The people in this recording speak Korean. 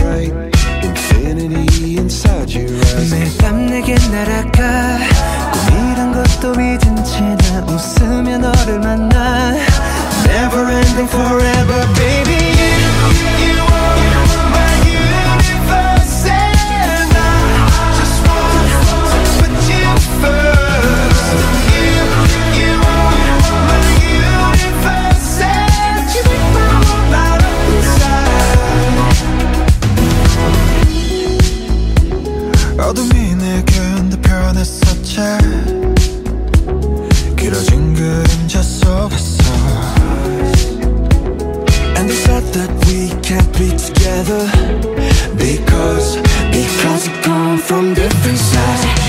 bright infinity inside your eyes. 매일 밤 내게 날아가 꿈이란 것도 잊은 채 길어진 그림자 속에서 And they said that we can't be together Because, because we come from different sides